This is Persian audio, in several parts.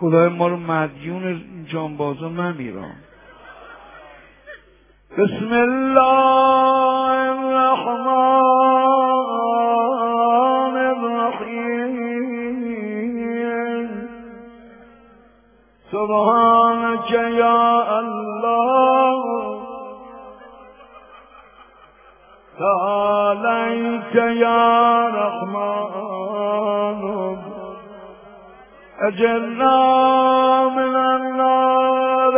خدای ما رو مدیون جانبازا نمیرم بسم الله الرحمن الرحیم. سبحانك یا الله. تعالیت یا رحمان اجلنا من النار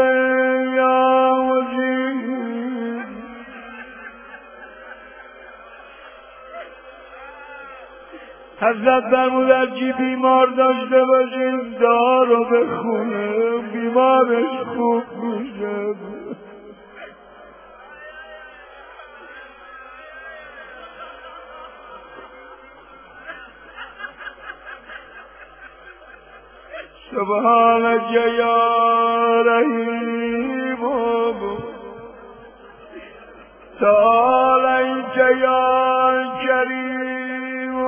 یا مجید حضرت فرمود چی بیمار داشته باشین دارو بخونه بیمارش خوب میشه. سبحانك يا رحيم تعاليك يا كريم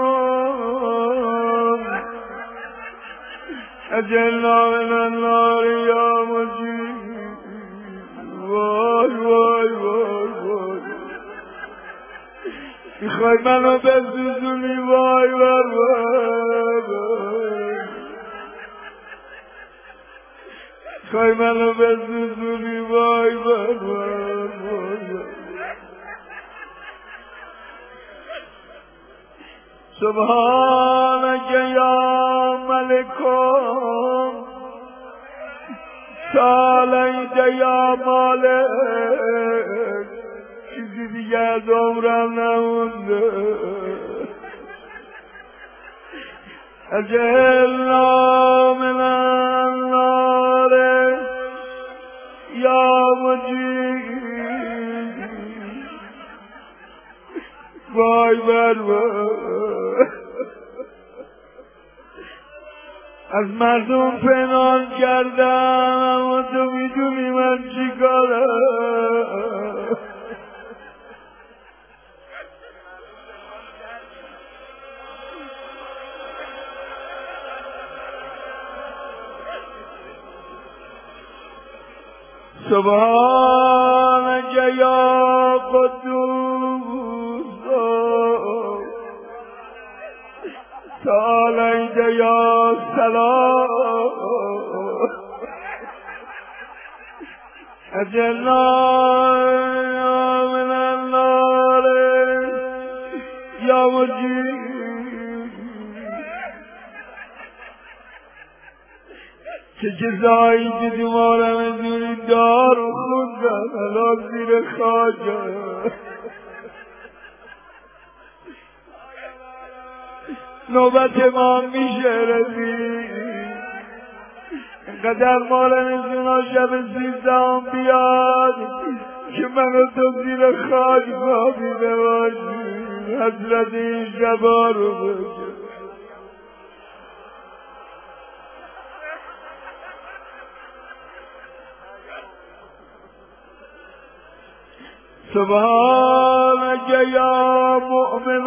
أجلنا من النار يا مجيب وای وای وای وای. می‌خوای منو بسوزونی؟ وای وای وای. خواهی منو بسوزونی وای وای وای سبحانك یا ملکم تعالیت یا مالک. چیزی دیگه از عمرم نمونده اجلنا من النار یا مجید. وای بر از مردم پنهان کردم اما تو می‌دونی من چی کارم. سبحانك يا قدوس. تعاليت يا سلام. أجلنا من النار يا مجيب چه جزایی دیدی مارم دوری دار و خوندن الان زیر خاجه نوبت ما میشه رسید اینقدر مال زینا شب سیزدهم بیاد که منو تو زیر خاک خوابیده باشی حضرت این شبا رو بگه سبحانك يا مؤمن.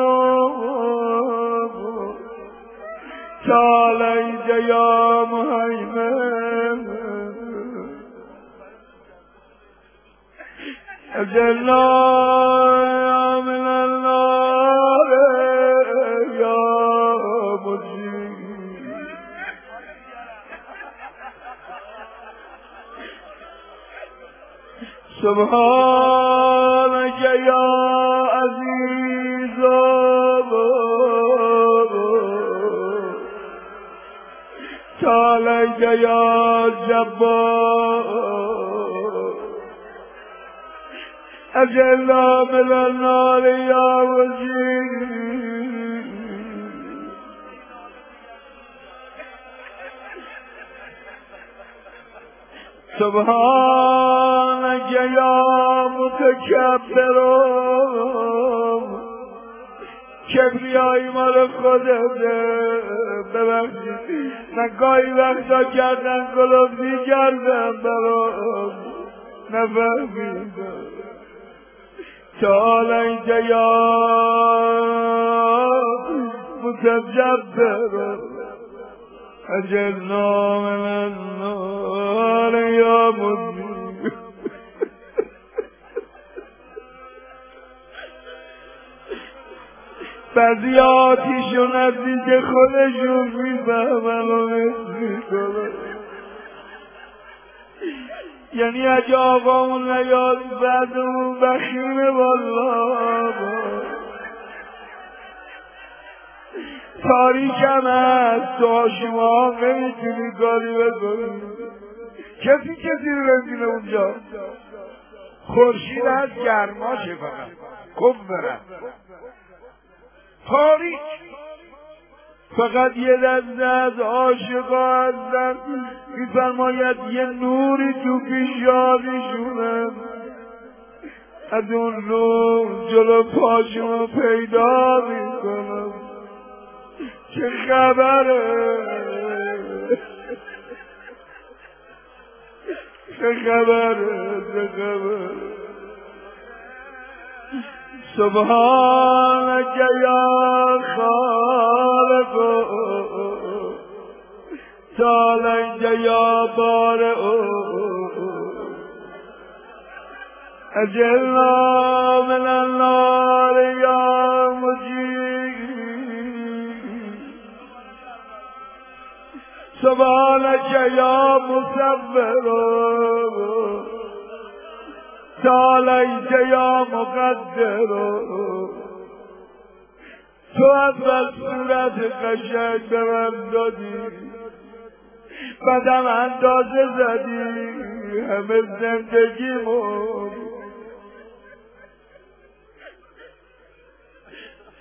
تعاليت يا مهيمن أجلنا من النار يا مجيب سبحانك يا عزيز تعاليك يا جبار. أجلنا من النار يا وزير. سبحانك يا متكبر. کبریایی ما رو خودت ببخشید. من گاهی وقتا کردن گلوبزی کردم برام. نفهمیدم. تعالیت یا متجبر اجلنا من بعضی آتیشو نزدیک خودشون می‌فهمن و یعنی اگه آقامون نیاد بعدمون بخیمه والا تاریکم هست تو شما نمی‌تونی کاری بکنی کسی کسی رو اونجا. خورشید از گرماشه فقط. کب برم. تاریک. فقط یه دسته از عاشقا هستن میفرماید یه نوری تو پیشادیشونه از اون رو جلو پاشون پیدا می‌کنم. چه خبره؟ چه خبره؟ چه خبره؟ سبحانك يا خالق تعاليت يا بارئ أجلنا من النار يا مجيب سبحانك يا مصبر تعالیت یا مقدر تو اول صورت قشنگ به من دادی بدم اندازه زدی همه زندگیمون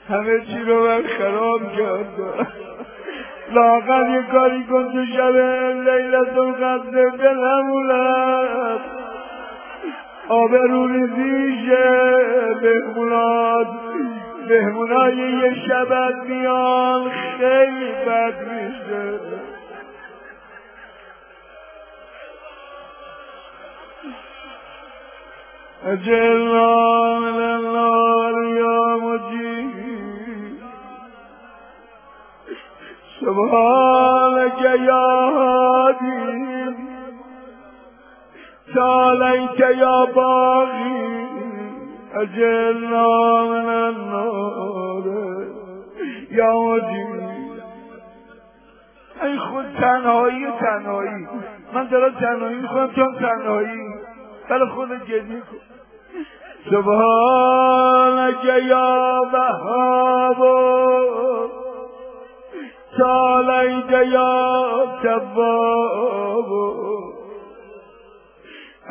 همه چی رو من خراب کردم لاغر یه کاری کن تو شب لیلت القدر دلمونم آبرو ریزیشه بهمونات بهمونای یه شبت میان خیلی بد میشه. من النار یا مجید سبحانك یا هادی تعاليت يا باغي أجلنا من النار يا ای خود تنهایی تنهایی. من دارم تنهایی می‌خوام چون تنهایی. بله خود گریه کن. سبحانك یا وهاب. تعالیت یا تواب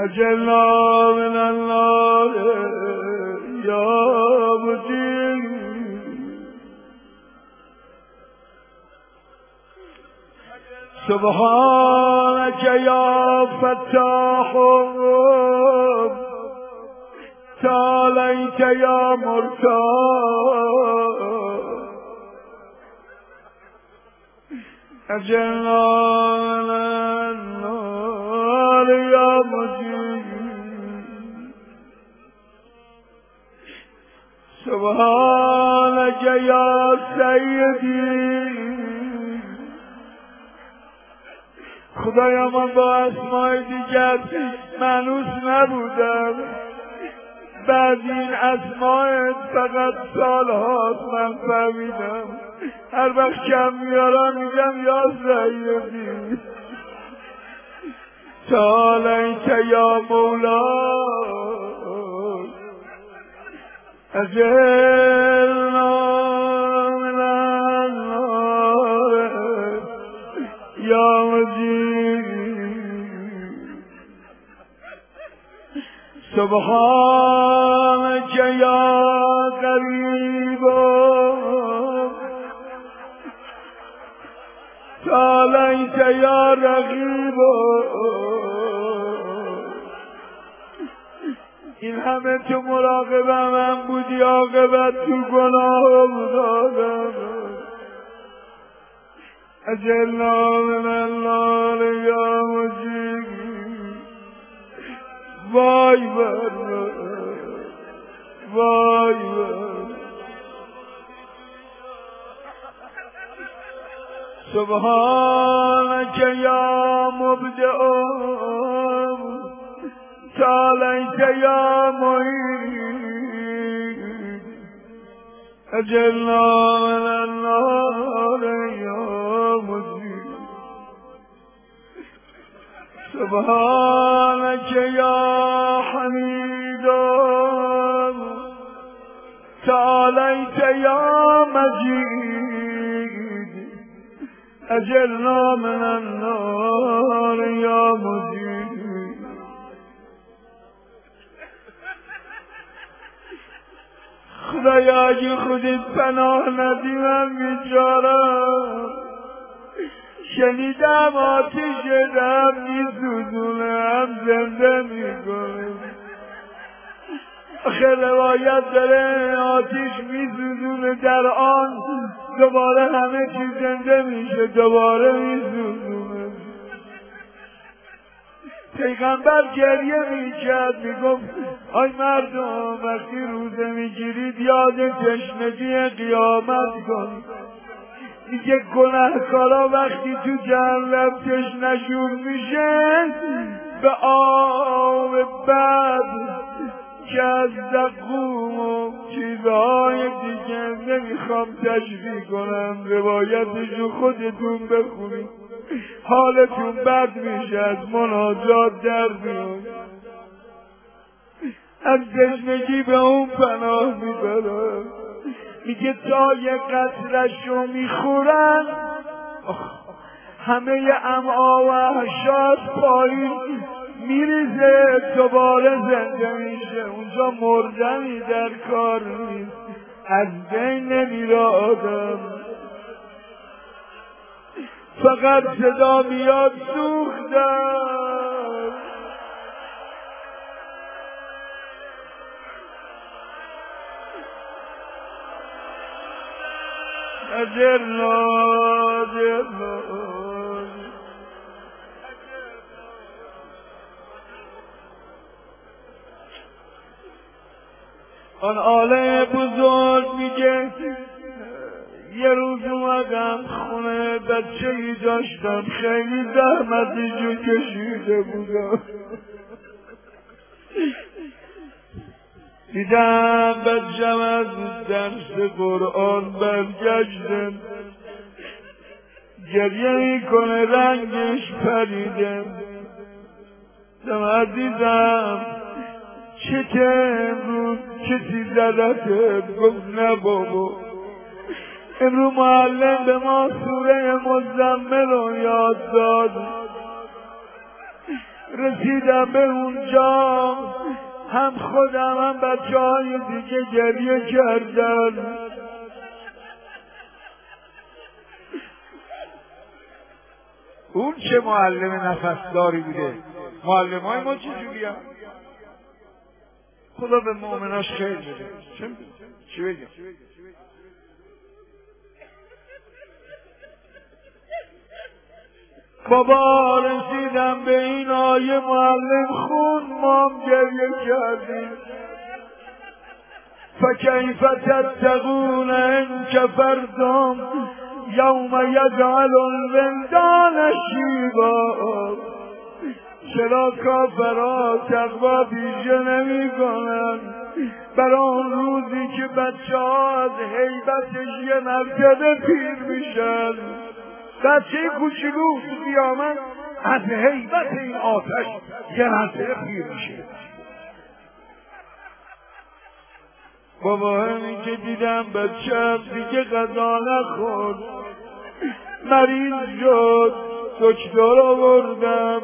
أجلنا من النار يا مجيب سبحانك يا فتاح الرب تعاليت يا مرتاح أجلنا من النار يا مجيب سبحانك يا سيدي. خدایا من با اسمای دیگر منوس نبودم. بعد این اسمای فقط سالهاست من فهمیدم. هر وقت کم میارم میگم یا سیدی. تعالیت یا مولا. اجلنا من النار مجید. سبحانك مجيد أجلنا من النار يا مجيد خدایا اگه خودت پناه ندی من بیچارم. شنیدم آتیش دم میسوزونه زنده می‌کنه. روایت داره آتیش میسوزونه در آن. دوباره همه چی زنده میشه دوباره میسوزونه. پیغمبر گریه می‌کرد می‌گفت آی مردم وقتی روزه می‌گیرید یاد تشنگی قیامت کن. میگه گناهکارا وقتی تو جهنم تشنشون میشه به آب بد که از زقوم و چیزهای دیگه نمی‌خوام تشریح کنم. روایتشو خودتون بخونید. حالتون بد میشه از مناجات در میاد. از تشنگی به اون پناه می‌برم. میگه تا یه قطرش رو می‌خورن همه امعا و احشاد پایین. میریزه دوباره زنده میشه اونجا مردنی در کار نیست. از بین نمیره آدم. فقط صدا میاد سوختم اجرنا آن آله بزرگ میگه یه روز اومدم خونه بچه ای داشتم خیلی زحمتی جو کشیده بودم. دیدم بچم از درس قرآن برگشتم گریه می‌کنه رنگش پریدم دم عزیزم. چه امروز کسی زدته گفت نه بابا امرو معلم به ما سوره مزمل رو یاد داد. رسیدم به اونجا. هم خودم هم بچه های دیگه گریه کردن. اون چه معلم نفسداری بوده؟ معلم های ما چجوری هم خدا به مؤمناش خیر بده. چی بگم؟ بابا رسیدم به این آیه معلم خون مام گریه کردیم فکیف تتقون ان کفرتم یوم یجعل الولدان شیبا. چرا کافرا تقوا پیشه نمی کنن برای اون روزی که بچه ها از حیبتش یه مرتبه پیر میشن. بچه کوچولو تو قیامت از حیبت این آتش یه مرتبه پیر میشه. بابا همین که دیدم بچه دیگه غذا نخورد. مریض شد دکتر آوردم.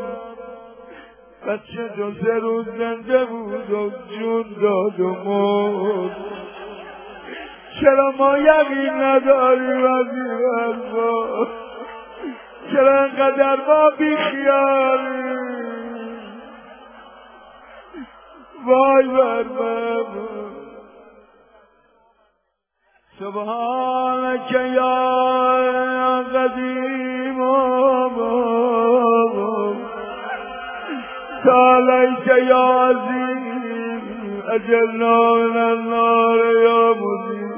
بچه دو سه روز زنده بود و جون داد و مرد. چرا ما یقین نداریم از این حرفا چرا انقدر ما بیخیالیم وای بر من. سبحانك يا قديم تعاليت يا عزيز أجلنا من النار يا مدير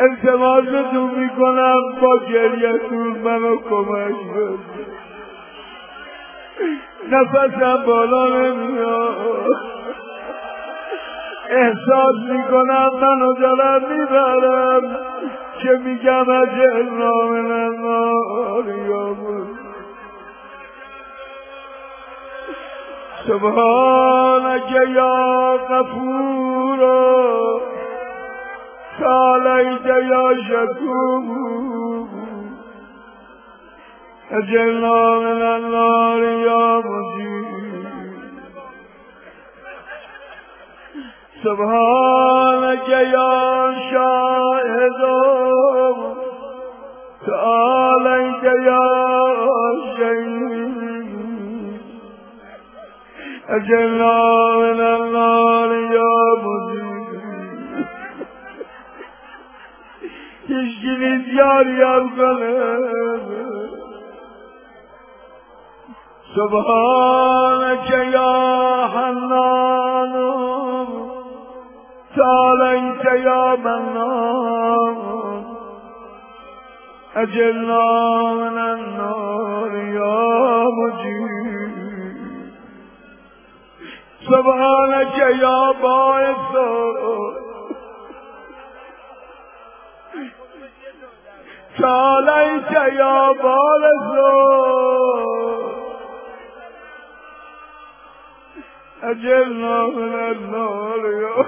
التماستون می‌کنم با گریتون منو کمک بده نفسم بالا نمیاد. احساس می‌کنم منو دارم می‌برم که میگم اجل من النار یا سبحانك يا غفور تعاليت يا شكور أجلنا من النار يا مجيب سبحانك يا شاهد تعاليت يا أجلنا من النار مجيب تشكيل يا القلب سبحانك يا حنان تعاليت يا منان أجلنا من سبحانك يا باعث. تعاليت يا باعث. أجلنا من النار يا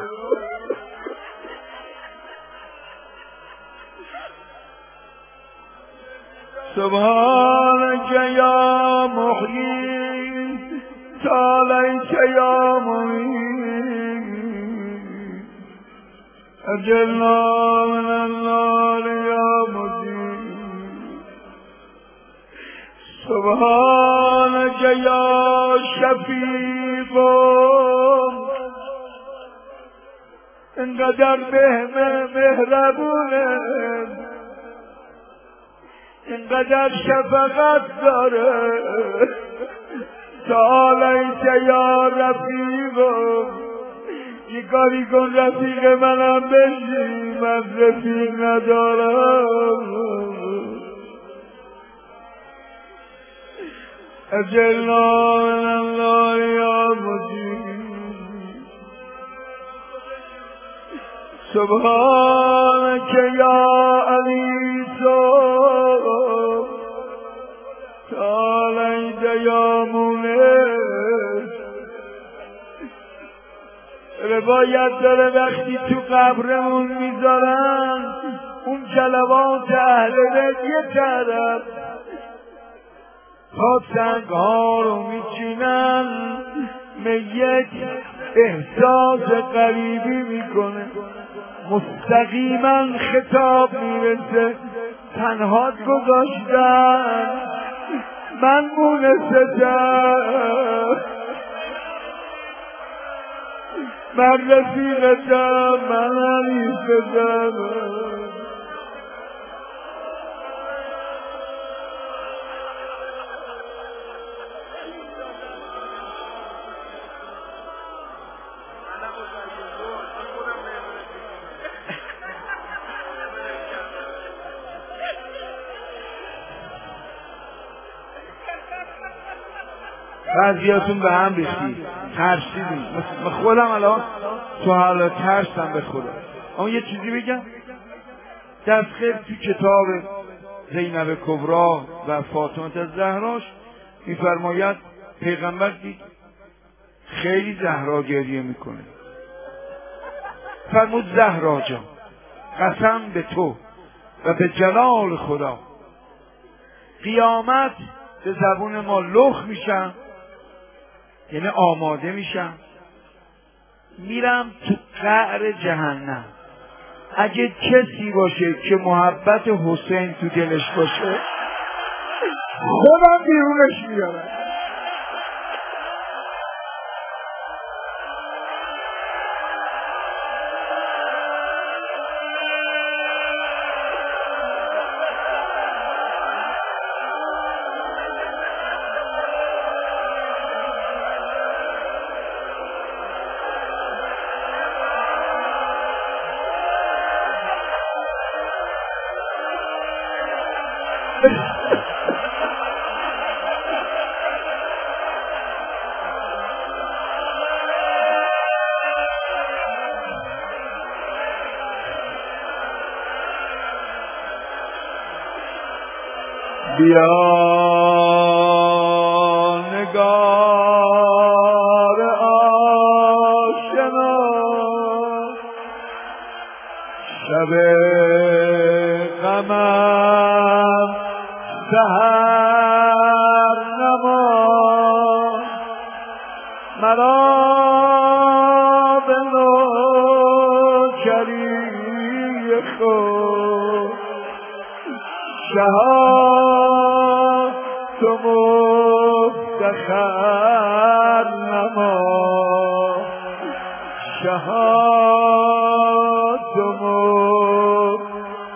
سبحانك يا محيي تعاليت يا مميت أجلنا من النار يا مجيب سبحانك يا شفيق انقدر به مهربونه اینقدر شفقت داره تعالیت یا رفیقم یه کاری کن رفیق منم بشی من رفیق ندارم. اجلنا من الله یا مجید سبحانك يا عيسى تعاليت يا مونس روایت داره وقتی تو قبرمون می‌ذارن اون جلوات اهل بیت یه طرف. تا سنگ ها رو میچینن میت احساس قریبی می‌کنه. مستقیما خطاب می‌رسه. تنهات گذاشتن. من مونستم من رفیقتم من علیفتم بعضیاتون به هم ریختی. ترسیدیم من خودم الان تو حالا ترسم به خدا. اما یه چیزی بگم دست تو کتاب زینب کبرا و فاطمه از زهراش میفرماید پیغمبر دید خیلی زهرا گریه می‌کنه. فرمود زهرا جان قسم به تو و به جلال خدا. قیامت به زبون ما لخ میشم یعنی آماده میشم. میرم تو قعر جهنم. اگه کسی باشه که محبت حسین تو دلش باشه خودم بیرونش میارم شها تو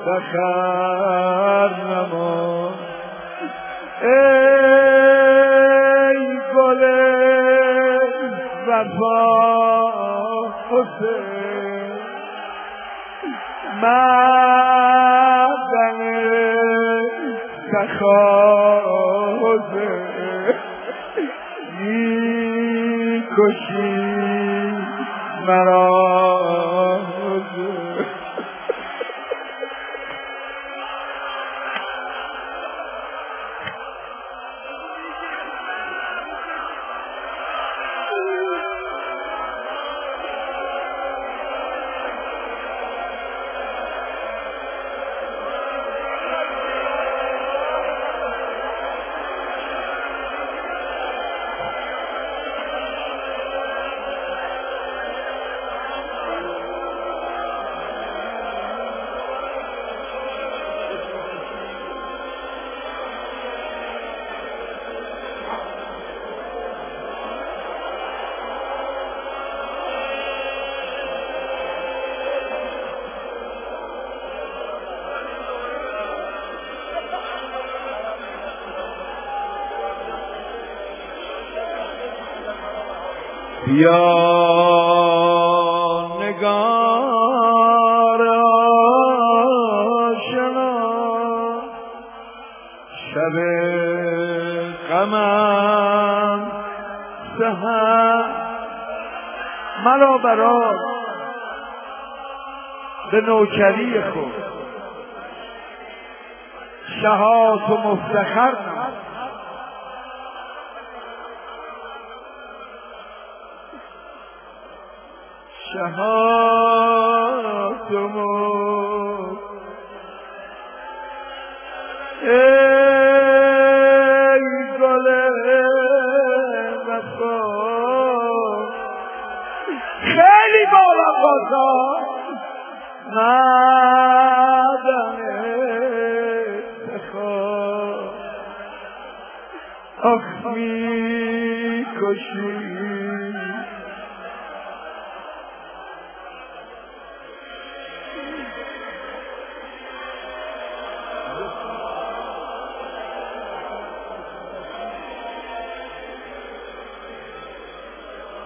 مفتخر نما ای گل وفا حسین. مرا بیا نگار آشنا شب غمم سهر مرا برا به نوکری خود. شهات و مفتخر شهادمون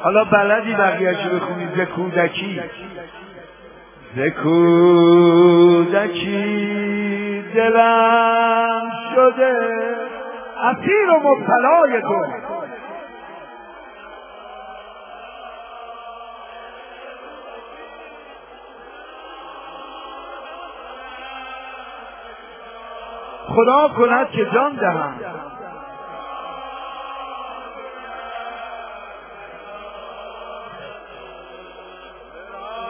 حالا بلدی بقیهشو بخونی؟ ز کودکی. ز کودکی. دلم شده. اسیر و مبتلای تو. خدا کند که جان دهم.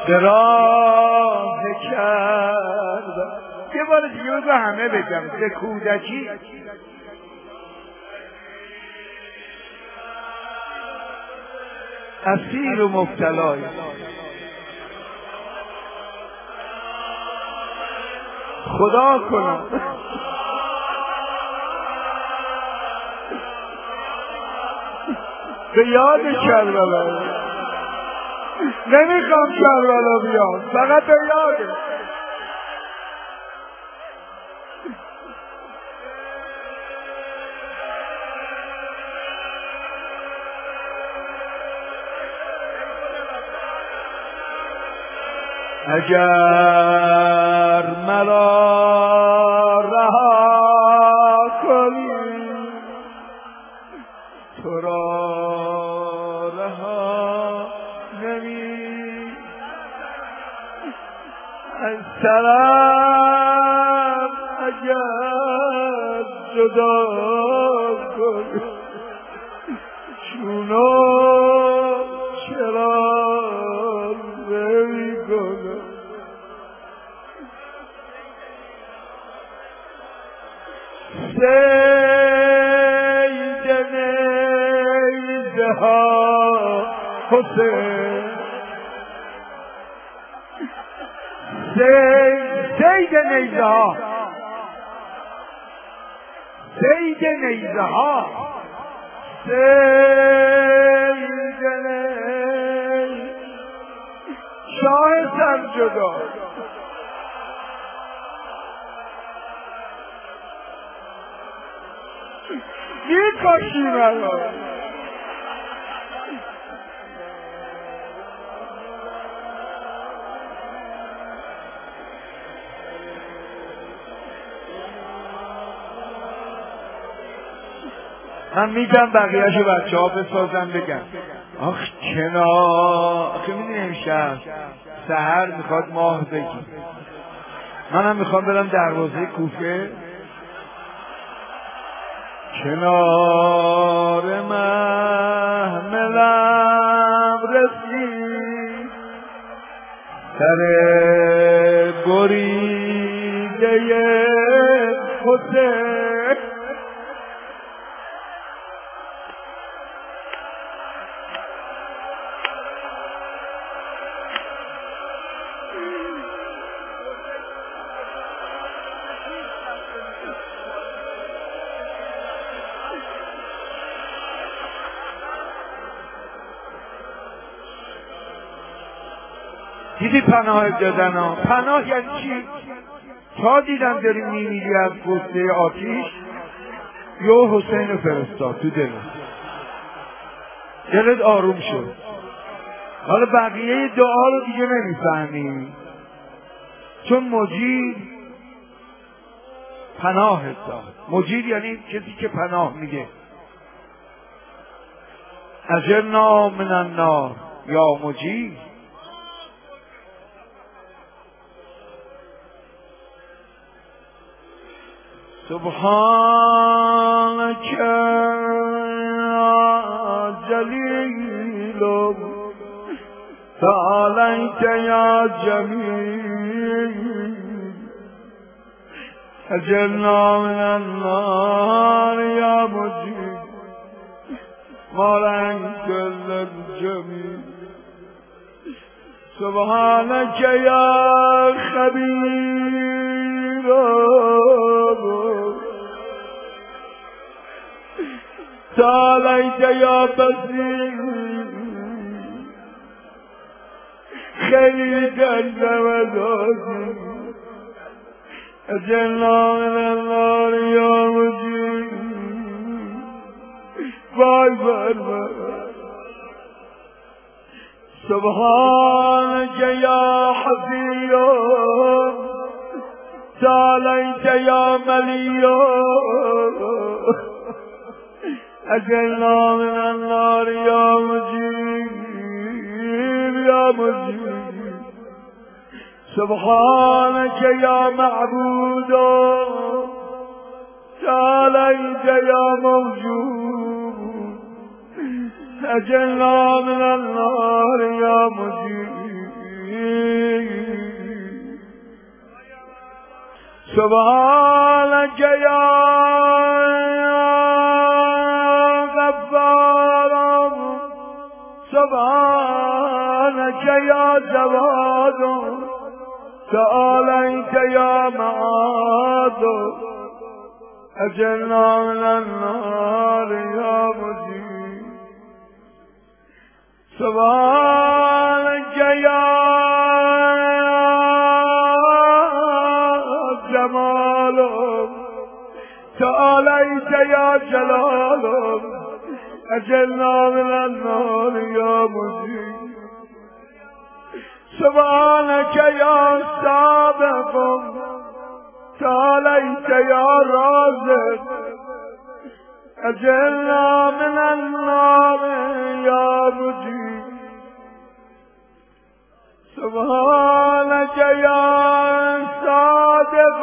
به راه کردم یه بار دیگه بگو همه بگم. ز کودکی. اسیر و مبتلای. خدا کنم. به یاد کربلا نمی‌خوام کربلا بیاد فقط به یاده اگر مرا من میگم بقیهشو بچه ها بسازن بگم. آخ کنار آخه می‌دونی امشب سهر می‌خواد ماه بگی منم می‌خوام برم دروازه کوفه. کنار محملم رسید سر بریده حسین. پناه دادن ها پناه یعنی چی؟ تا دیدم داری میمیری از گسته آتیش یو حسین فرستاد تو دلت. دلت آروم شد. حالا بقیه دعا رو دیگه نمی‌فهمی. چون مجید پناه داد. مجید یعنی کسی که پناه میگه اجرنا من النار. یا مجید. سبحانك يا جليل تعاليت يا جميل. أجرنا من النار يا مجيب مولاي كل الجميل سبحانك يا خبير. تعاليت يا بصير خير جنة ودازي أجلنا من النار يا مجيب باي فرما سبحانك يا حفيظ تعاليت يا مليون أجلنا من النار يا مجيب يا مجيب سبحانك يا معبود تعاليت يا موجود. أجلنا من النار يا مجيب سبحانك يا سبحانك يا جواد تعاليت يا معاذ أجلنا من النار يا مجيب سبحانك يا جمال تعاليت يا جلال أجلنا من النار يا مجيب سبحانك يا سابق تعاليت يا رازق. أجلنا من النار يا مجيب سبحانك يا صادق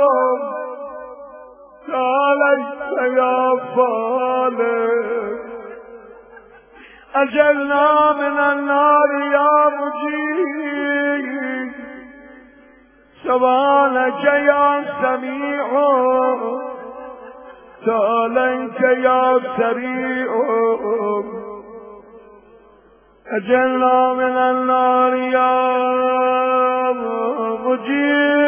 تعاليت يا فالح أجلنا من النار يا مجيب سبحانك يا سميع تعاليك يا سريع أجلنا من النار يا مجيب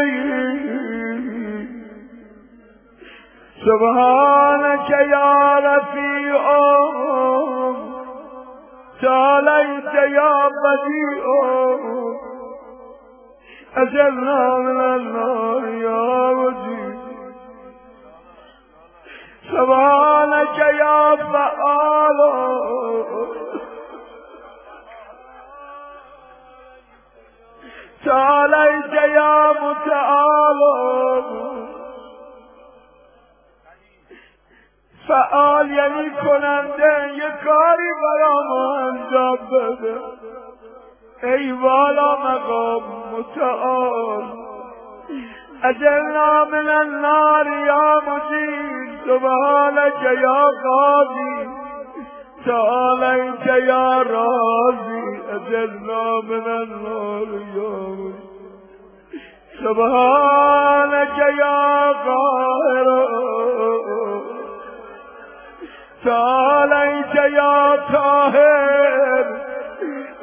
سبحانك يا رفيع تعاليت يا بديع. أجلنا من النار يا مجيب سبحانك يا فعال تعاليت يا متعال فعال یعنی کننده یه کاری برام انجام بده. ای والا مقام متعال اجلنا من النار یا مجید سبحانك یا قاضی. تعالیت یا راضی اجلنا من النار یا مجید سبحانك یا قاهر تعالیت یا طاهر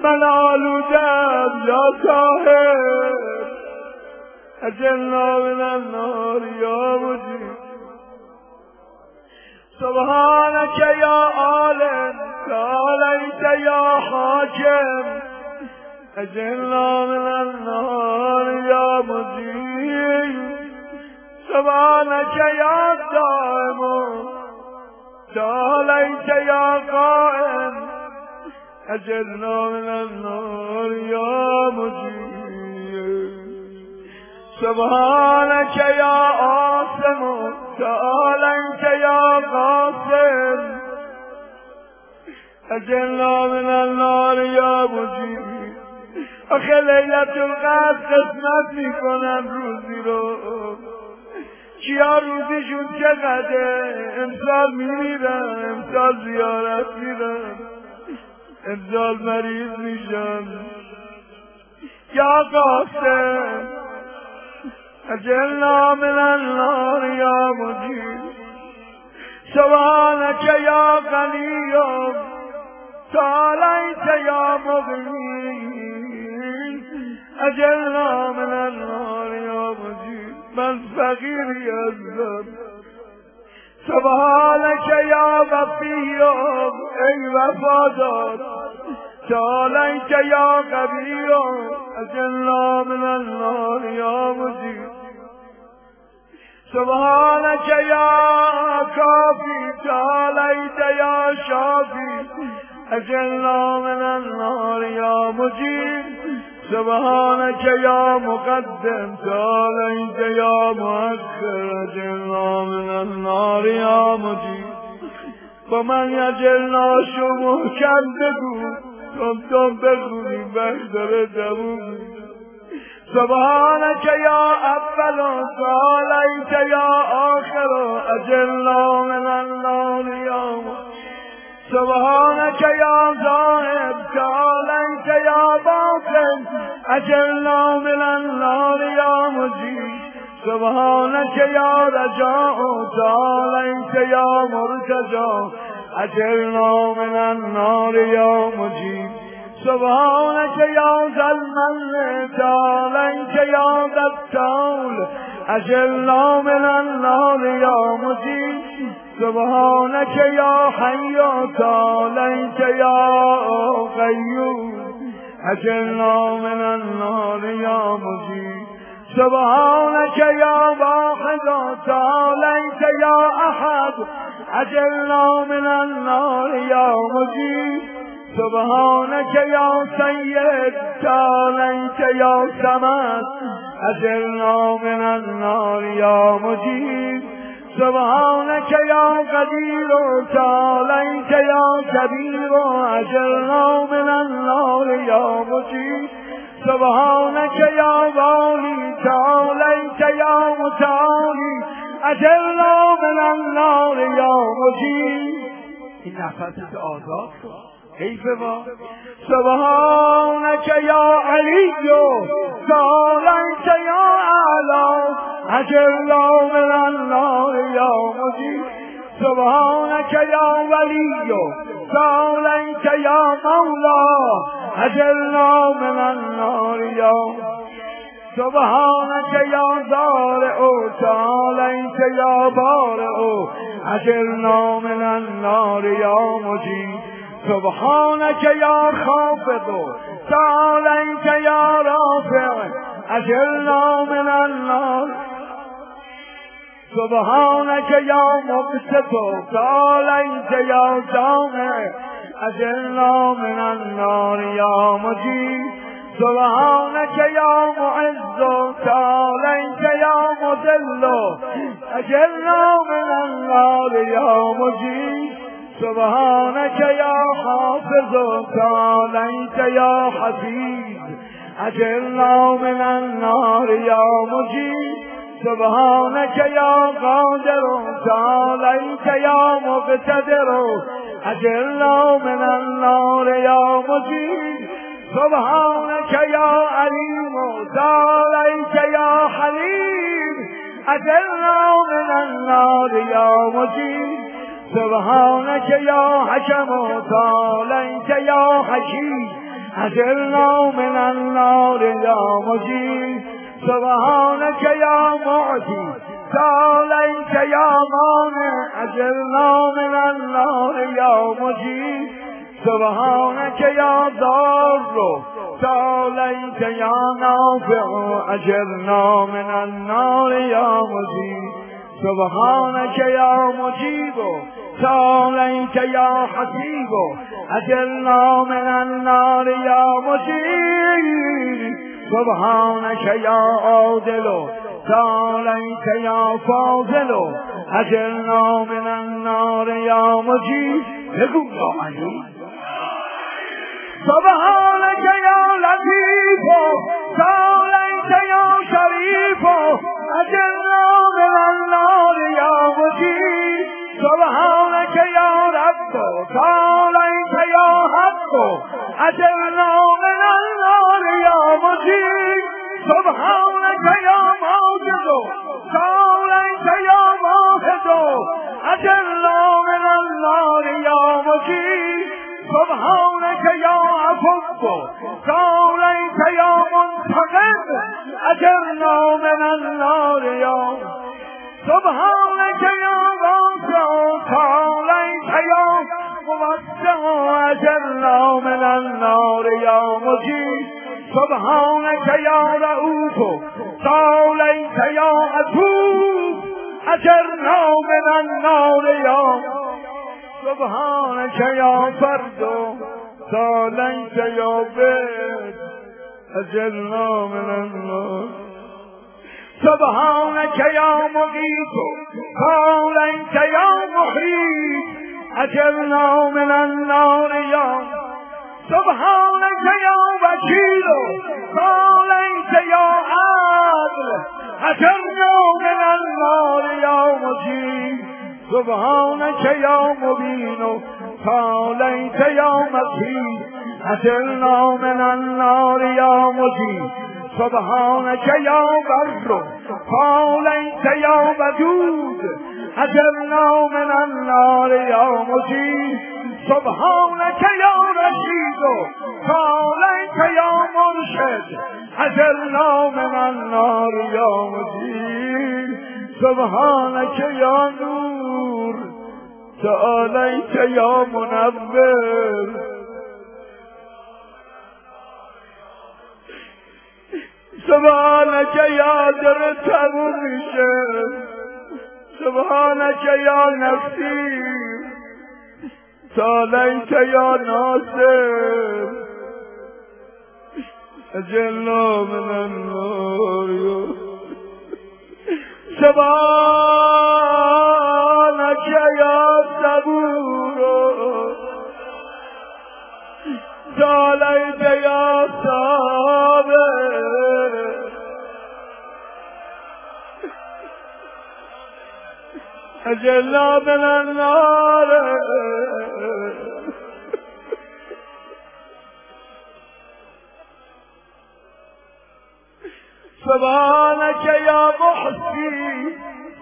من آلودم یا طاهر. اجلنا من النار یا مجيب سبحانك يا عالم تعاليت يا حاكم اجلنا من النار يا مجيب سبحانك يا دائم تعاليت يا قائم أجرنا من النار يا مجيب سبحانك يا عاصم تعاليت يا قاسم أجرنا من النار يا مجيب آخه لیلت القدر قسمت می‌کنن روزی رو. کیا روزیشون چقدره امسال میمیرن امسال زیارت میرن امسال مریض میشن یا قاسم اجلنا من النار یا مجید. سبحانك یا غنی تعالیت یا مغنی. اجلنا من النار یا مجید. من فقیری ازم سبحانك یا وفی ای وفادار. تعالیت یا قبیر اجلنا من النار یا مجید سبحانك يا كافي تعاليت يا شافي أجلنا من النار يا مجيب سبحانك يا مقدم تعاليت يا مؤخر أجلنا من النار يا مجيب ومن يجلنا شو محكم بگو تم تم بگونی بخدر دوونی سبحانك يا أول تعاليت يا آخر أجلنا من النار يا سبحانك يا ظاهر تعاليت يا باطن أجلنا من النار يا مجيد سبحانك يا رجاء تعاليت يا مرتجى أجلنا من النار يا مجيد سبحانك يا ذا المن تعاليت يا ذا التول أجلنا من النار يا مجيد سبحانك يا حي تعاليت يا قيوم أجلنا من النار يا مجيد سبحانك يا واحد تعاليت يا أحد أجلنا من النار يا مجيد سبحانك يا سيد تعاليت يا سمد. أجرنا من النار يا مجيب سبحانك يا قدير تعاليت يا كبير أجرنا من النار يا مجيب سبحانك يا والي تعاليت يا متعالي اجرنا من النار یا مجید این نفست آزاد حیف ما. سبحانك یا علی سالنك یا علا اجرنا من النار یا مجید سبحانك یا ولی سالنك یا مولا. اجرنا من النار یا سبحانك یا او تعالیت یا او. اجرنا من النار یا مجید سبحانك یا خافض تعالیت یا رافع. اجرنا من النار سبحانك یا مبسط تعالیت یا جامع اجرنا من النار یا مجید. سبحانك يا معز تعاليك يا مذل أجلنا من النار يا مجيد سبحانك يا حافظ تعاليك يا حفيظ أجلنا من النار يا مجيد سبحانك يا قادر تعاليك يا مقتدر أجلنا من النار يا مجيد سبحانك يا عليم تعاليك يا حليم أجرنا من النار يا مجيد سبحانك يا حكم تعاليك يا حكيم أجرنا من النار يا مجيد سبحانك يا معتي تعاليك يا مانع أجرنا من النار يا مجيد سبحانك يا ضار تعاليت يا نافع أجرنا من النار يا مجيب سبحانك يا مجيب تعاليت يا حسيب أجرنا من النار يا مجيب سبحانك يا عادل تعاليت يا فاضل أجرنا من النار يا مجيب بگو يا علي سبحانك يا لطيف تعاليت يا شريف أجرنا من النار يا مجيد سبحانك يا رب تعاليت يا حق أجرنا عفو تعاليت يا منتقم أجرنا من النار يا سبحانك يا واسع تعاليت يا موسع أجرنا من النار يا مجيد سبحانك يا رؤوف تعاليت يا عفو أجرنا من النار يا سبحانك يا فرد تعاليت يا بيت أجلنا من النار سبحانك يا مغيث تعاليت يا محيط أجلنا من النار يا سبحانك يا وكيل تعاليت يا عادل أجلنا من النار يا مجيد سبحانك يا مبين تعاليت يا مكين أتلنا من النار يا مجيد سبحانك يا بر تعاليت يا ودود أتلنا من النار يا مجيد سبحانك يا رشيد تعاليت يا مرشد أجرنا من النار يا مجيد سبحانك يا نور تعاليت يا منور سبحانك يا درت منشر سبحانك يا نفسي تعاليت يا ناصر أجلنا من النار سبحانك يا صبور تعاليت يا صابر. أجلنا من النار. سبحانك يا محسي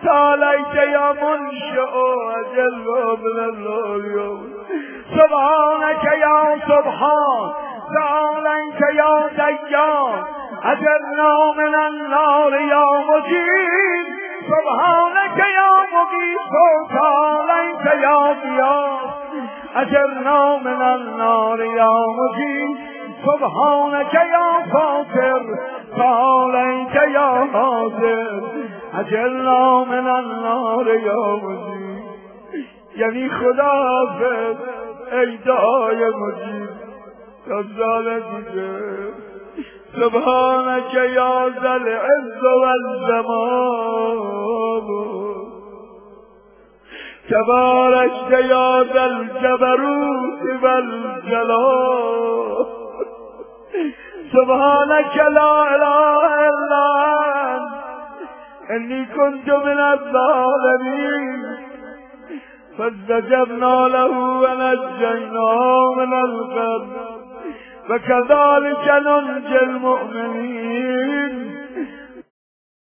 تعاليت يا منشئ أجل من النار يوم سبحانك يا سبحان تعاليت يا ديان أجرنا من النار يا مجيب. سبحانك يا مجيب تعاليت يا ضياء أجرنا من النار يا مجيب. سبحانك يا فاطر تعاليت يا حاضر أجرنا من النار يا مجيب یعنی خدا حافظ ای دعای مجیب. رزال دیگه سبحانك يا ذا العز والزمان تباركت يا ذا الجبروت والجلال سبحانك لا إله إلا أنت. إني كنت من الظالمين. فاستجبنا له ونجيناه من الغم. وكذلك ننجي المؤمنين.